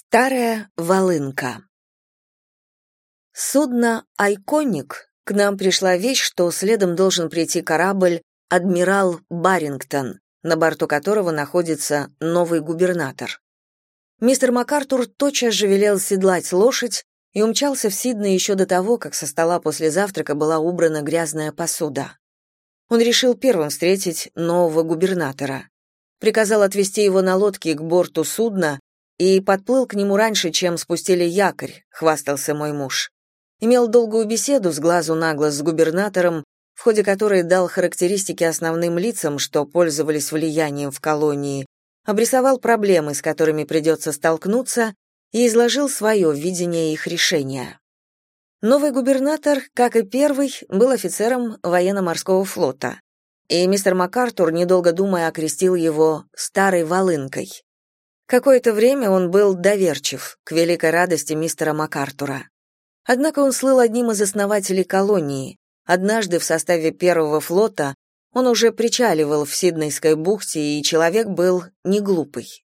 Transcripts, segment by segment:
Старая волынка. Судно «Айконик» к нам пришла вещь, что следом должен прийти корабль «Адмирал Барингтон», на борту которого находится новый губернатор. Мистер МакАртур тотчас же велел седлать лошадь и умчался в Сидней еще до того, как со стола после завтрака была убрана грязная посуда. Он решил первым встретить нового губернатора. Приказал отвезти его на лодке к борту судна и подплыл к нему раньше, чем спустили якорь, хвастался мой муж. Имел долгую беседу с глазу на глаз с губернатором, в ходе которой дал характеристики основным лицам, что пользовались влиянием в колонии, обрисовал проблемы, с которыми придется столкнуться, и изложил свое видение их решения. Новый губернатор, как и первый, был офицером военно-морского флота, и мистер МакАртур, недолго думая, окрестил его «старой волынкой». Какое-то время он был доверчив, к великой радости мистера МакАртура. Однако он слыл одним из основателей колонии. Однажды в составе первого флота он уже причаливал в Сиднейской бухте, и человек был не глупый.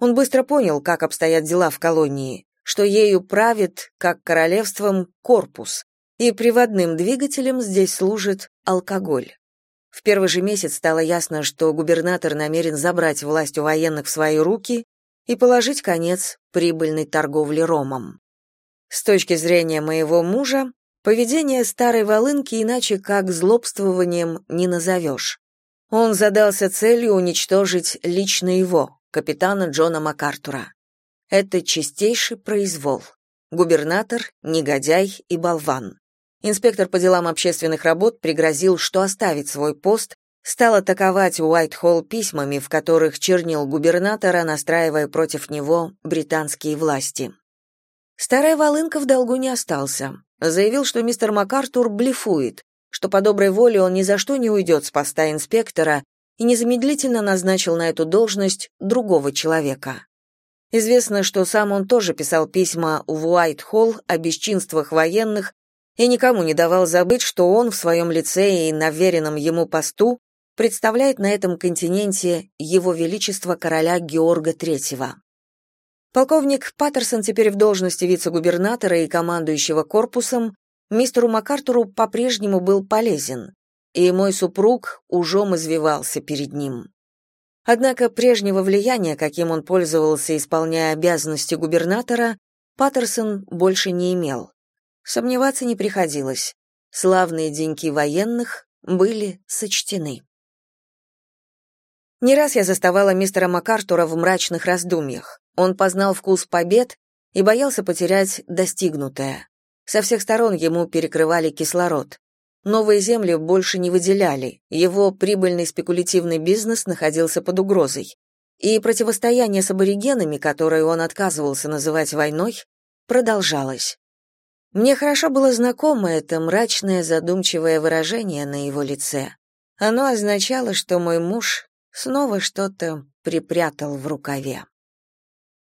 Он быстро понял, как обстоят дела в колонии, что ею правит, как королевством, корпус, и приводным двигателем здесь служит алкоголь. В первый же месяц стало ясно, что губернатор намерен забрать власть у военных в свои руки и положить конец прибыльной торговле ромом. С точки зрения моего мужа, поведение старой волынки иначе как злобствованием не назовешь. Он задался целью уничтожить лично его, капитана Джона МакАртура. Это чистейший произвол. Губернатор, негодяй и болван. Инспектор по делам общественных работ пригрозил, что оставит свой пост стал атаковать Уайт-Холл письмами, в которых чернил губернатора, настраивая против него британские власти. Старая волынка в долгу не остался. Заявил, что мистер МакАртур блефует, что по доброй воле он ни за что не уйдет с поста инспектора и незамедлительно назначил на эту должность другого человека. Известно, что сам он тоже писал письма в Уайт-Холл о бесчинствах военных и никому не давал забыть, что он в своем лице и на веренном ему посту представляет на этом континенте его величество короля Георга III. Полковник Паттерсон теперь в должности вице-губернатора и командующего корпусом, мистеру МакАртуру по-прежнему был полезен, и мой супруг ужом извивался перед ним. Однако прежнего влияния, каким он пользовался, исполняя обязанности губернатора, Паттерсон больше не имел. Сомневаться не приходилось. Славные деньки военных были сочтены. Не раз я заставала мистера МакАртура в мрачных раздумьях. Он познал вкус побед и боялся потерять достигнутое. Со всех сторон ему перекрывали кислород. Новые земли больше не выделяли, его прибыльный спекулятивный бизнес находился под угрозой. И противостояние с аборигенами, которое он отказывался называть войной, продолжалось. Мне хорошо было знакомо это мрачное задумчивое выражение на его лице. Оно означало, что мой муж снова что-то припрятал в рукаве.